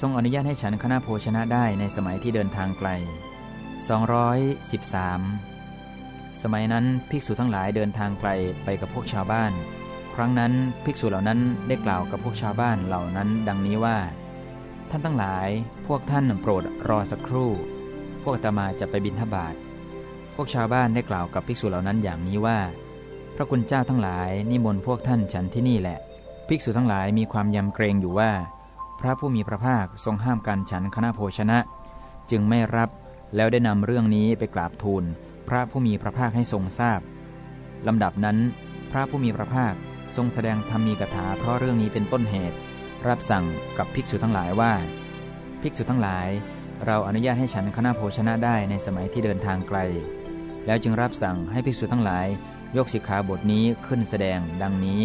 ทรงอนุญาตให้ฉันคณะโภชนะได้ในสมัยที่เดินทางไกล 213 สมัยนั้นภิกษุทั้งหลายเดินทางไกลไปกับพวกชาวบ้าน ครั้งนั้นภิกษุเหล่านั้นได้กล่าวกับพวกชาวบ้านเหล่านั้น ดังนี้ว่า ท่านทั้งหลาย พวกท่านโปรดรอสักครู่ พวกอาตมาจะไปบิณฑบาตพวกชาวบ้านได้กล่าวกับภิกษุเหล่านั้นอย่างนี้ว่า พระคุณเจ้าทั้งหลายนิมนต์พวกท่านฉันที่นี่แหละ ภิกษุทั้งหลายมีความยำเกรงอยู่ว่า พระผู้มีพระภาคทรงห้ามการฉันคณะโภชนะ จึงไม่รับแล้วได้นำเรื่องนี้ไปกราบทูล พระผู้มีพระภาคให้ทรงทราบลำดับนั้น พระผู้มีพระภาคทรงแสดงธรรมีกถาเพราะเรื่องนี้เป็นต้นเหตุ รับสั่งกับภิกษุทั้งหลายว่า ภิกษุทั้งหลาย เราอนุญาตให้ฉันคณะโภชนะได้ในสมัยที่เดินทางไกล แล้วจึงรับสั่งให้ภิกษุทั้งหลาย ยกสิกขาบทนี้ขึ้นแสดงดังนี้